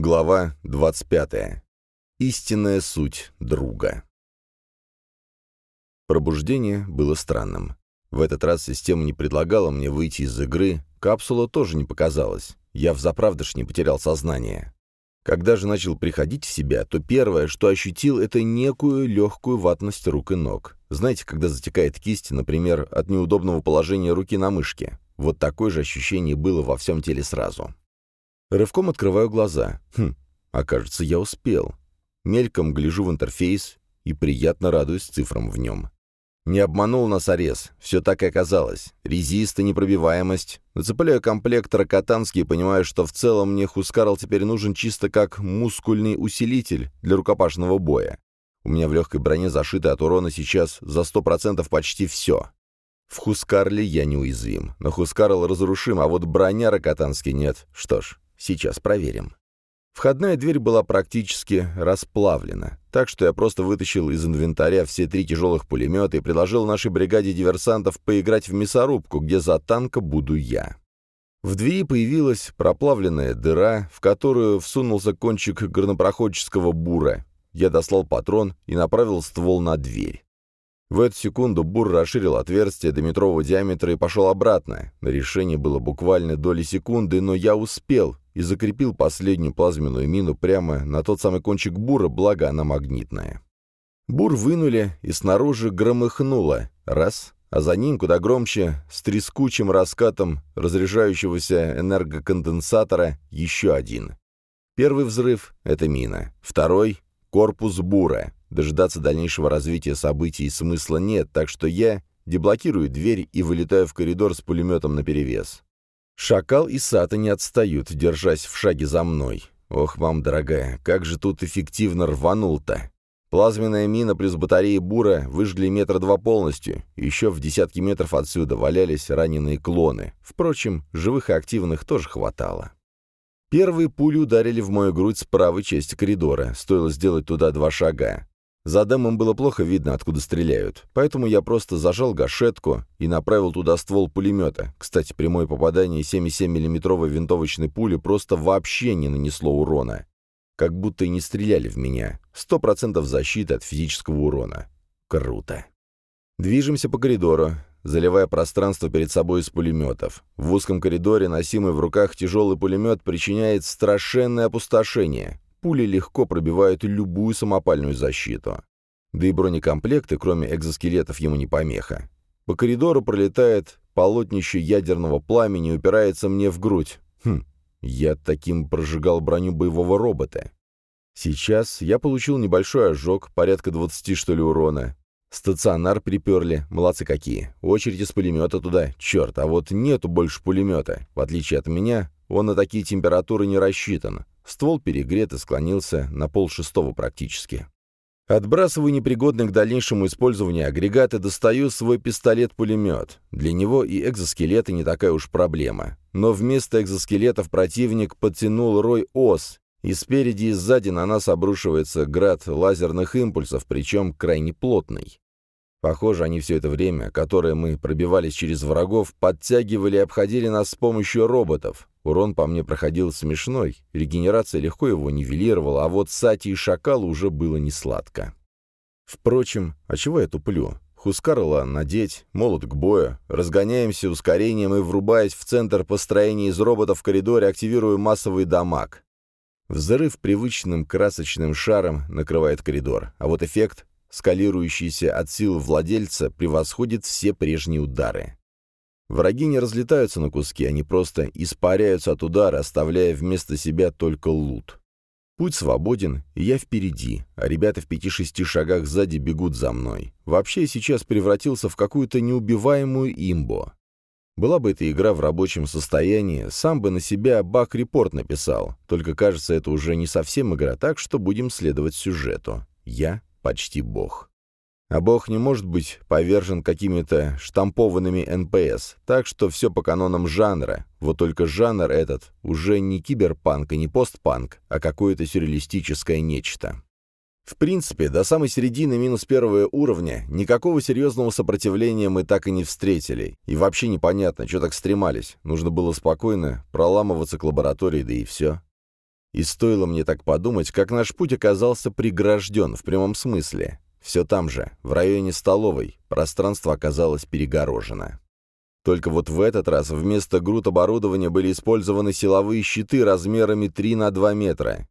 Глава 25. Истинная суть друга. Пробуждение было странным. В этот раз система не предлагала мне выйти из игры, капсула тоже не показалась. Я взаправдыш не потерял сознание. Когда же начал приходить в себя, то первое, что ощутил, это некую легкую ватность рук и ног. Знаете, когда затекает кисть, например, от неудобного положения руки на мышке? Вот такое же ощущение было во всем теле сразу. Рывком открываю глаза. Хм, окажется, я успел. Мельком гляжу в интерфейс и приятно радуюсь цифрам в нем. Не обманул нас Арес, все так и оказалось. Резист и непробиваемость. Нацепляю комплект Рокотанский и понимаю, что в целом мне Хускарл теперь нужен чисто как мускульный усилитель для рукопашного боя. У меня в легкой броне зашито от урона сейчас за 100% почти все. В Хускарле я неуязвим, но Хускарл разрушим, а вот броня Рокотанский нет. Что ж, Сейчас проверим. Входная дверь была практически расплавлена, так что я просто вытащил из инвентаря все три тяжелых пулемета и предложил нашей бригаде диверсантов поиграть в мясорубку, где за танка буду я. В двери появилась проплавленная дыра, в которую всунулся кончик горнопроходческого бура. Я дослал патрон и направил ствол на дверь. В эту секунду бур расширил отверстие до метрового диаметра и пошел обратно. Решение было буквально доли секунды, но я успел и закрепил последнюю плазменную мину прямо на тот самый кончик бура, благо она магнитная. Бур вынули, и снаружи громыхнуло. Раз, а за ним, куда громче, с трескучим раскатом разряжающегося энергоконденсатора, еще один. Первый взрыв — это мина. Второй — корпус бура. Дожидаться дальнейшего развития событий смысла нет, так что я деблокирую дверь и вылетаю в коридор с пулеметом наперевес. Шакал и Сата не отстают, держась в шаге за мной. Ох, мам дорогая, как же тут эффективно рванул-то. Плазменная мина плюс батареи бура выжгли метра два полностью. Еще в десятки метров отсюда валялись раненые клоны. Впрочем, живых и активных тоже хватало. Первые пули ударили в мою грудь с правой части коридора. Стоило сделать туда два шага. За дымом было плохо видно, откуда стреляют, поэтому я просто зажал гашетку и направил туда ствол пулемета. Кстати, прямое попадание 7,7 миллиметровой винтовочной пули просто вообще не нанесло урона. Как будто и не стреляли в меня. Сто процентов защиты от физического урона. Круто. Движемся по коридору, заливая пространство перед собой из пулеметов. В узком коридоре, носимый в руках тяжелый пулемет, причиняет страшенное опустошение пули легко пробивают любую самопальную защиту. Да и бронекомплекты, кроме экзоскелетов, ему не помеха. По коридору пролетает полотнище ядерного пламени и упирается мне в грудь. Хм, я таким прожигал броню боевого робота. Сейчас я получил небольшой ожог, порядка 20 что ли урона. Стационар приперли, молодцы какие. Очередь из пулемета туда, черт, а вот нету больше пулемета. В отличие от меня, он на такие температуры не рассчитан. Ствол перегрет и склонился на пол шестого практически. Отбрасываю непригодный к дальнейшему использованию агрегат и достаю свой пистолет-пулемет. Для него и экзоскелеты не такая уж проблема. Но вместо экзоскелетов противник подтянул рой ос, и спереди и сзади на нас обрушивается град лазерных импульсов, причем крайне плотный. Похоже, они все это время, которое мы пробивались через врагов, подтягивали и обходили нас с помощью роботов. Урон по мне проходил смешной, регенерация легко его нивелировала, а вот Сати и Шакалу уже было не сладко. Впрочем, а чего я туплю? Хускарла надеть, молот к бою, разгоняемся ускорением и, врубаясь в центр построения из роботов в коридоре, активирую массовый дамаг. Взрыв привычным красочным шаром накрывает коридор, а вот эффект скалирующийся от сил владельца, превосходит все прежние удары. Враги не разлетаются на куски, они просто испаряются от удара, оставляя вместо себя только лут. Путь свободен, я впереди, а ребята в пяти-шести шагах сзади бегут за мной. Вообще сейчас превратился в какую-то неубиваемую имбо. Была бы эта игра в рабочем состоянии, сам бы на себя баг-репорт написал. Только кажется, это уже не совсем игра, так что будем следовать сюжету. Я почти бог. А бог не может быть повержен какими-то штампованными НПС, так что все по канонам жанра, вот только жанр этот уже не киберпанк и не постпанк, а какое-то сюрреалистическое нечто. В принципе, до самой середины минус первого уровня никакого серьезного сопротивления мы так и не встретили. И вообще непонятно, что так стремались. Нужно было спокойно проламываться к лаборатории, да и все. И стоило мне так подумать, как наш путь оказался прегражден в прямом смысле. Все там же, в районе столовой, пространство оказалось перегорожено. Только вот в этот раз вместо груд оборудования были использованы силовые щиты размерами 3 на 2 метра.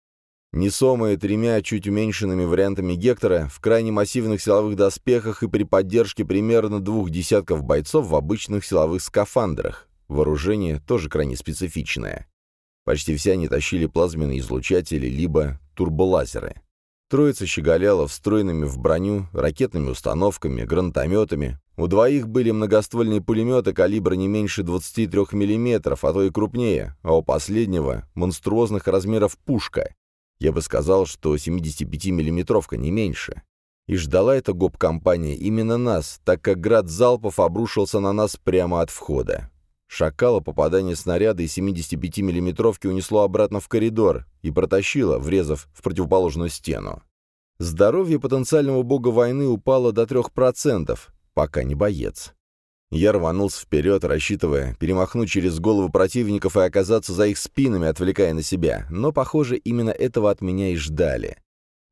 Несомые тремя чуть уменьшенными вариантами Гектора, в крайне массивных силовых доспехах и при поддержке примерно двух десятков бойцов в обычных силовых скафандрах. Вооружение тоже крайне специфичное. Почти все они тащили плазменные излучатели, либо турболазеры. Троица щеголяла встроенными в броню, ракетными установками, гранатометами. У двоих были многоствольные пулеметы калибра не меньше 23 мм, а то и крупнее, а у последнего — монструозных размеров пушка. Я бы сказал, что 75-миллиметровка не меньше. И ждала эта гоп-компания именно нас, так как град залпов обрушился на нас прямо от входа. Шакала попадание снаряда из 75 миллиметровки унесло обратно в коридор и протащило, врезав в противоположную стену. Здоровье потенциального бога войны упало до 3%, пока не боец. Я рванулся вперед, рассчитывая перемахнуть через голову противников и оказаться за их спинами, отвлекая на себя, но, похоже, именно этого от меня и ждали.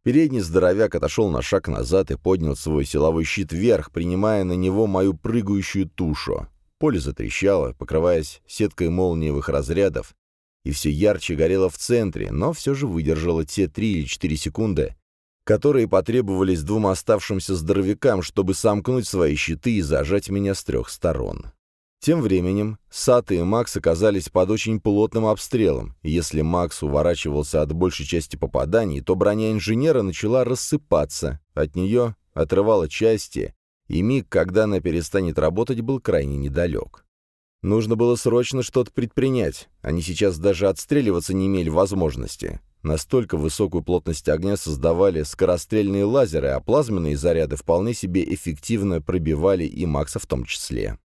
Передний здоровяк отошел на шаг назад и поднял свой силовой щит вверх, принимая на него мою прыгающую тушу. Поле затрещало, покрываясь сеткой молниевых разрядов, и все ярче горело в центре, но все же выдержало те три или четыре секунды, которые потребовались двум оставшимся здоровякам, чтобы сомкнуть свои щиты и зажать меня с трех сторон. Тем временем Сата и Макс оказались под очень плотным обстрелом, и если Макс уворачивался от большей части попаданий, то броня инженера начала рассыпаться, от нее отрывала части, и миг, когда она перестанет работать, был крайне недалек. Нужно было срочно что-то предпринять, они сейчас даже отстреливаться не имели возможности. Настолько высокую плотность огня создавали скорострельные лазеры, а плазменные заряды вполне себе эффективно пробивали и Макса в том числе.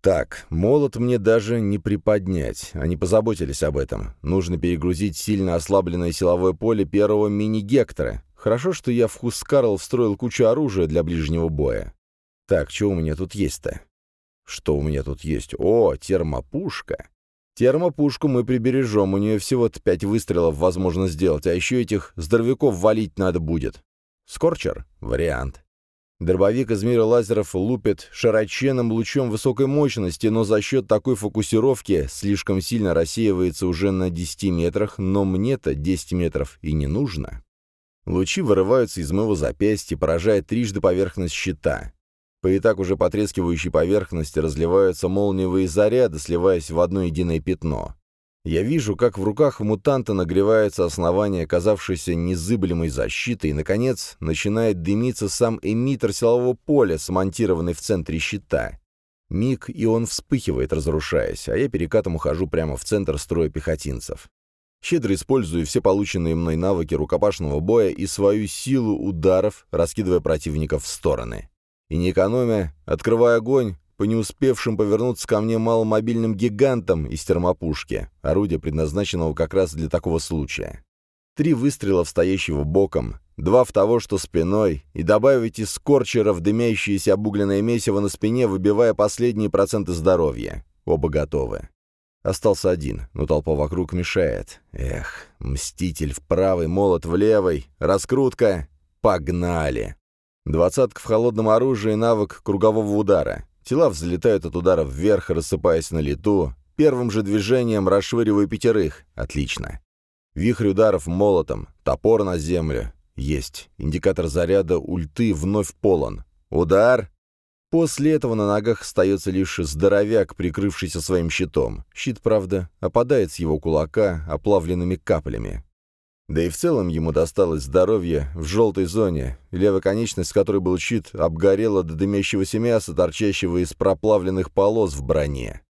Так, молот мне даже не приподнять, они позаботились об этом. Нужно перегрузить сильно ослабленное силовое поле первого мини-гектора. Хорошо, что я в Хускарл встроил кучу оружия для ближнего боя. Так, что у меня тут есть-то? Что у меня тут есть? О, термопушка. Термопушку мы прибережем, у нее всего-то пять выстрелов возможно сделать, а еще этих здоровяков валить надо будет. Скорчер? Вариант. Дробовик из мира лазеров лупит широченным лучом высокой мощности, но за счет такой фокусировки слишком сильно рассеивается уже на 10 метрах, но мне-то 10 метров и не нужно. Лучи вырываются из моего запястья, поражая трижды поверхность щита. По и так уже потрескивающей поверхности разливаются молниевые заряды, сливаясь в одно единое пятно. Я вижу, как в руках мутанта нагревается основание оказавшейся незыблемой защиты, и, наконец, начинает дымиться сам эмиттер силового поля, смонтированный в центре щита. Миг, и он вспыхивает, разрушаясь, а я перекатом ухожу прямо в центр строя пехотинцев. Щедро использую все полученные мной навыки рукопашного боя и свою силу ударов, раскидывая противников в стороны и, не экономя, открывая огонь по не успевшим повернуться ко мне маломобильным гигантам из термопушки, орудия, предназначенного как раз для такого случая. Три выстрела в стоящего боком, два в того, что спиной, и добавить из скорчеров дымящееся обугленное месиво на спине, выбивая последние проценты здоровья. Оба готовы. Остался один, но толпа вокруг мешает. Эх, мститель в правый, молот в левой, раскрутка. Погнали! Двадцатка в холодном оружии навык кругового удара. Тела взлетают от удара вверх, рассыпаясь на лету. Первым же движением расшвыриваю пятерых. Отлично. Вихрь ударов молотом. Топор на землю. Есть. Индикатор заряда ульты вновь полон. Удар. После этого на ногах остается лишь здоровяк, прикрывшийся своим щитом. Щит, правда, опадает с его кулака оплавленными каплями. Да и в целом ему досталось здоровье в желтой зоне, левая конечность, которой был щит, обгорела до дымящегося мяса, торчащего из проплавленных полос в броне.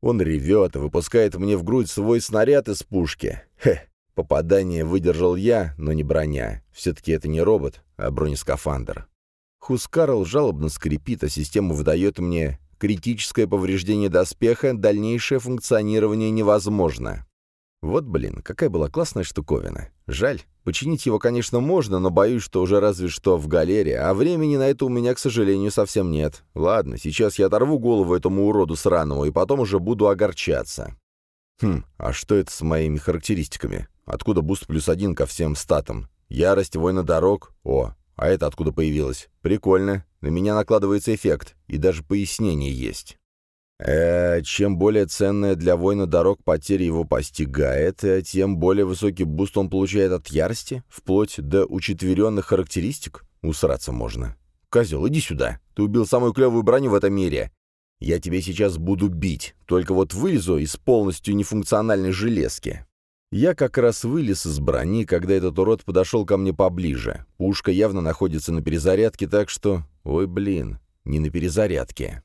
Он ревет и выпускает мне в грудь свой снаряд из пушки. Хе, попадание выдержал я, но не броня. Все-таки это не робот, а бронескафандр. Хускарл жалобно скрипит, а система выдает мне критическое повреждение доспеха, дальнейшее функционирование невозможно. Вот, блин, какая была классная штуковина. Жаль. Починить его, конечно, можно, но боюсь, что уже разве что в галере, а времени на это у меня, к сожалению, совсем нет. Ладно, сейчас я оторву голову этому уроду сраному, и потом уже буду огорчаться. Хм, а что это с моими характеристиками? Откуда буст плюс один ко всем статам? Ярость воина дорог? О, а это откуда появилось? Прикольно. На меня накладывается эффект, и даже пояснение есть. Э, чем более ценная для воина дорог потеря его постигает, э, тем более высокий буст он получает от ярости, вплоть до учетверенных характеристик. Усраться можно. Козел, иди сюда. Ты убил самую клевую броню в этом мире. Я тебя сейчас буду бить, только вот вылезу из полностью нефункциональной железки. Я как раз вылез из брони, когда этот урод подошел ко мне поближе. Пушка явно находится на перезарядке, так что... Ой, блин, не на перезарядке.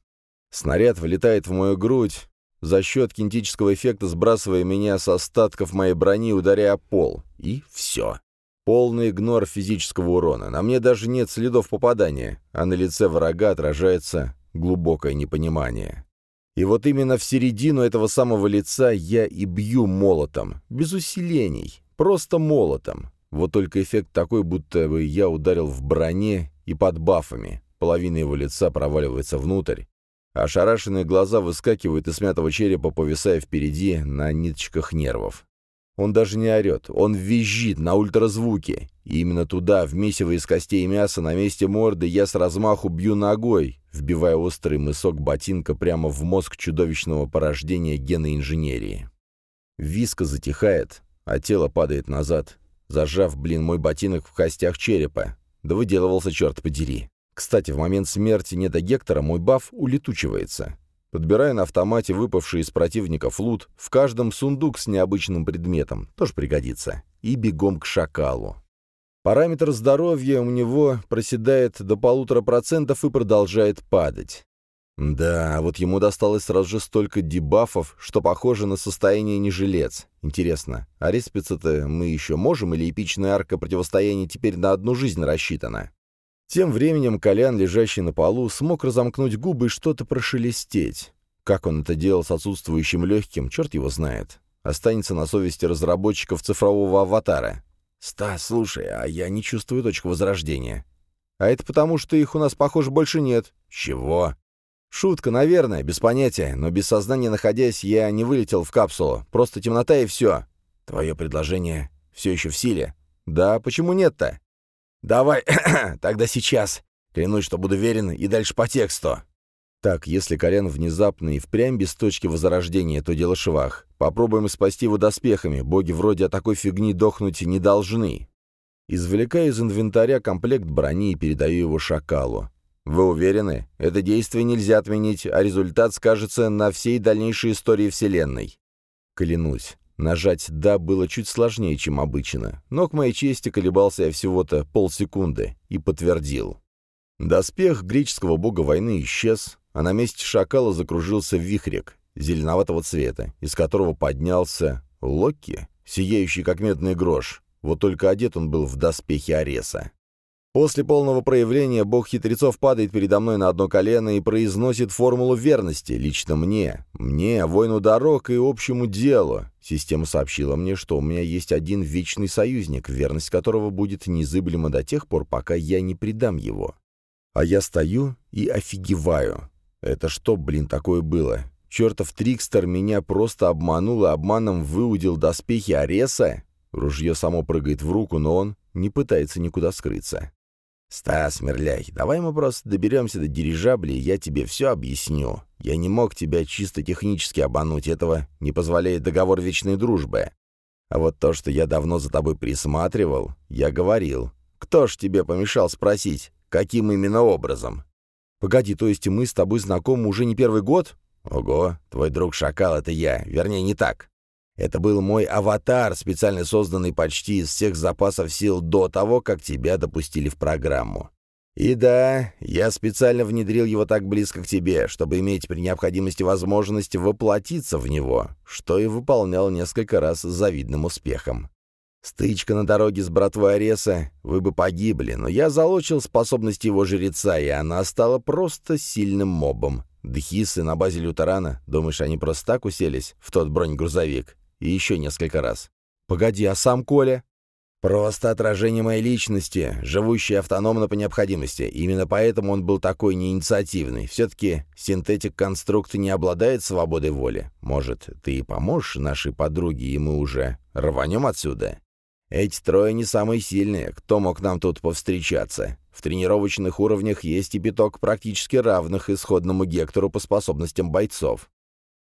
Снаряд влетает в мою грудь, за счет кинетического эффекта сбрасывая меня с остатков моей брони, ударяя пол. И все. Полный игнор физического урона. На мне даже нет следов попадания, а на лице врага отражается глубокое непонимание. И вот именно в середину этого самого лица я и бью молотом, без усилений, просто молотом. Вот только эффект такой, будто бы я ударил в броне и под бафами. Половина его лица проваливается внутрь, ошарашенные глаза выскакивают из смятого черепа, повисая впереди на ниточках нервов. Он даже не орет, он визжит на ультразвуке. И именно туда, в месиво из костей и мяса, на месте морды, я с размаху бью ногой, вбивая острый мысок ботинка прямо в мозг чудовищного порождения гена инженерии. Виска затихает, а тело падает назад, зажав, блин, мой ботинок в костях черепа. Да выделывался, черт подери. Кстати, в момент смерти Неда Гектора мой баф улетучивается. Подбирая на автомате выпавший из противников лут, в каждом сундук с необычным предметом, тоже пригодится, и бегом к шакалу. Параметр здоровья у него проседает до полутора процентов и продолжает падать. Да, вот ему досталось сразу же столько дебафов, что похоже на состояние нежилец. Интересно, а респиться-то мы еще можем, или эпичная арка противостояния теперь на одну жизнь рассчитана? Тем временем Колян, лежащий на полу, смог разомкнуть губы и что-то прошелестеть. Как он это делал с отсутствующим легким, черт его знает. Останется на совести разработчиков цифрового аватара. «Стас, слушай, а я не чувствую точку возрождения». «А это потому, что их у нас, похоже, больше нет». «Чего?» «Шутка, наверное, без понятия, но без сознания находясь, я не вылетел в капсулу. Просто темнота и все». «Твое предложение все еще в силе?» «Да, почему нет-то?» «Давай, тогда сейчас. Клянусь, что буду верен, и дальше по тексту». Так, если Колян внезапно и впрямь без точки возрождения, то дело швах. Попробуем спасти его доспехами, боги вроде о такой фигни дохнуть не должны. Извлекаю из инвентаря комплект брони и передаю его шакалу. Вы уверены? Это действие нельзя отменить, а результат скажется на всей дальнейшей истории Вселенной. Клянусь, Нажать «да» было чуть сложнее, чем обычно, но к моей чести колебался я всего-то полсекунды и подтвердил. Доспех греческого бога войны исчез, а на месте шакала закружился вихрик зеленоватого цвета, из которого поднялся Локи, сияющий как медный грош, вот только одет он был в доспехи Ареса. После полного проявления бог хитрецов падает передо мной на одно колено и произносит формулу верности лично мне, мне, воину дорог и общему делу. Система сообщила мне, что у меня есть один вечный союзник, верность которого будет незыблема до тех пор, пока я не предам его. А я стою и офигеваю. Это что, блин, такое было? Чертов Трикстер меня просто обманул и обманом выудил доспехи Ареса? Ружье само прыгает в руку, но он не пытается никуда скрыться. «Стас, Мерляй, давай мы просто доберемся до дирижабля, и я тебе все объясню. Я не мог тебя чисто технически обмануть, этого не позволяет договор вечной дружбы. А вот то, что я давно за тобой присматривал, я говорил. Кто ж тебе помешал спросить, каким именно образом?» «Погоди, то есть мы с тобой знакомы уже не первый год?» «Ого, твой друг Шакал — это я. Вернее, не так. Это был мой аватар, специально созданный почти из всех запасов сил до того, как тебя допустили в программу. И да, я специально внедрил его так близко к тебе, чтобы иметь при необходимости возможность воплотиться в него, что и выполнял несколько раз с завидным успехом. Стычка на дороге с братвой Ареса, вы бы погибли, но я залочил способности его жреца, и она стала просто сильным мобом. Дхисы на базе лютерана, думаешь, они просто так уселись в тот бронегрузовик? И еще несколько раз. «Погоди, а сам Коля?» «Просто отражение моей личности, живущей автономно по необходимости. Именно поэтому он был такой неинициативный. Все-таки синтетик-конструкт не обладает свободой воли. Может, ты и поможешь нашей подруге, и мы уже Рванем отсюда. Эти трое не самые сильные, кто мог нам тут повстречаться. В тренировочных уровнях есть и пяток практически равных исходному Гектору по способностям бойцов.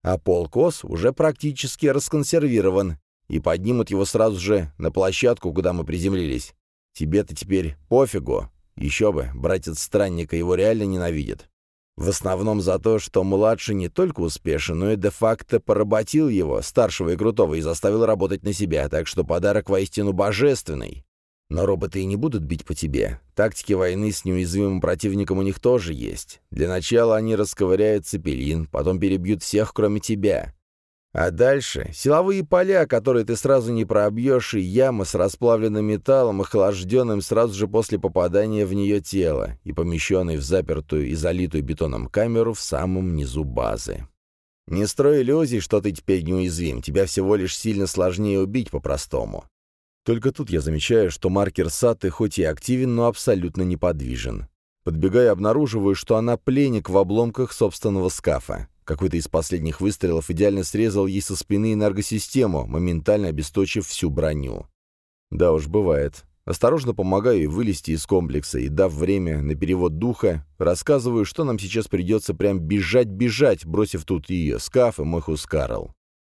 А полкос уже практически расконсервирован, и поднимут его сразу же на площадку, куда мы приземлились. Тебе-то теперь пофигу. Еще бы, братец странника его реально ненавидит. В основном за то, что младший не только успешен, но и де-факто поработил его, старшего и крутого, и заставил работать на себя, так что подарок воистину божественный. Но роботы и не будут бить по тебе. Тактики войны с неуязвимым противником у них тоже есть. Для начала они расковыряют цепелин, потом перебьют всех, кроме тебя. А дальше силовые поля, которые ты сразу не пробьешь, и яма с расплавленным металлом, охлажденным сразу же после попадания в нее тела и помещенной в запертую и залитую бетоном камеру в самом низу базы. Не строй иллюзий, что ты теперь неуязвим, тебя всего лишь сильно сложнее убить по-простому. Только тут я замечаю, что маркер Саты хоть и активен, но абсолютно неподвижен. Подбегая, обнаруживаю, что она пленник в обломках собственного скафа. Какой-то из последних выстрелов идеально срезал ей со спины энергосистему, моментально обесточив всю броню. Да уж, бывает. Осторожно помогаю ей вылезти из комплекса и, дав время на перевод духа, рассказываю, что нам сейчас придется прям бежать-бежать, бросив тут ее, скаф и мой Хускарл.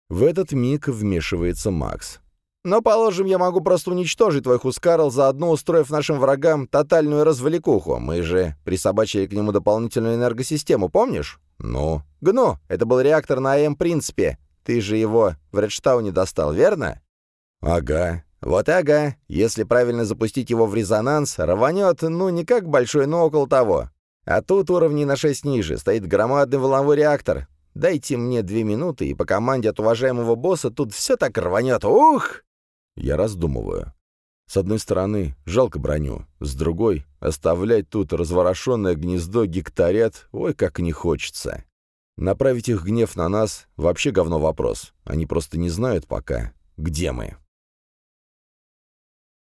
В этот миг вмешивается Макс. «Но, положим, я могу просто уничтожить твой Хускарл, заодно устроив нашим врагам тотальную развлекуху. Мы же присобачили к нему дополнительную энергосистему, помнишь?» «Ну?» «Гну, это был реактор на АМ-принципе. Ты же его в Редштауне достал, верно?» «Ага». «Вот ага. Если правильно запустить его в резонанс, рванет, ну, не как большой, но около того. А тут уровни на 6 ниже, стоит громадный волновой реактор. Дайте мне две минуты, и по команде от уважаемого босса тут все так рванет. Ух!» Я раздумываю. С одной стороны, жалко броню, с другой — оставлять тут разворошенное гнездо гектарят, ой, как не хочется. Направить их гнев на нас — вообще говно вопрос. Они просто не знают пока, где мы.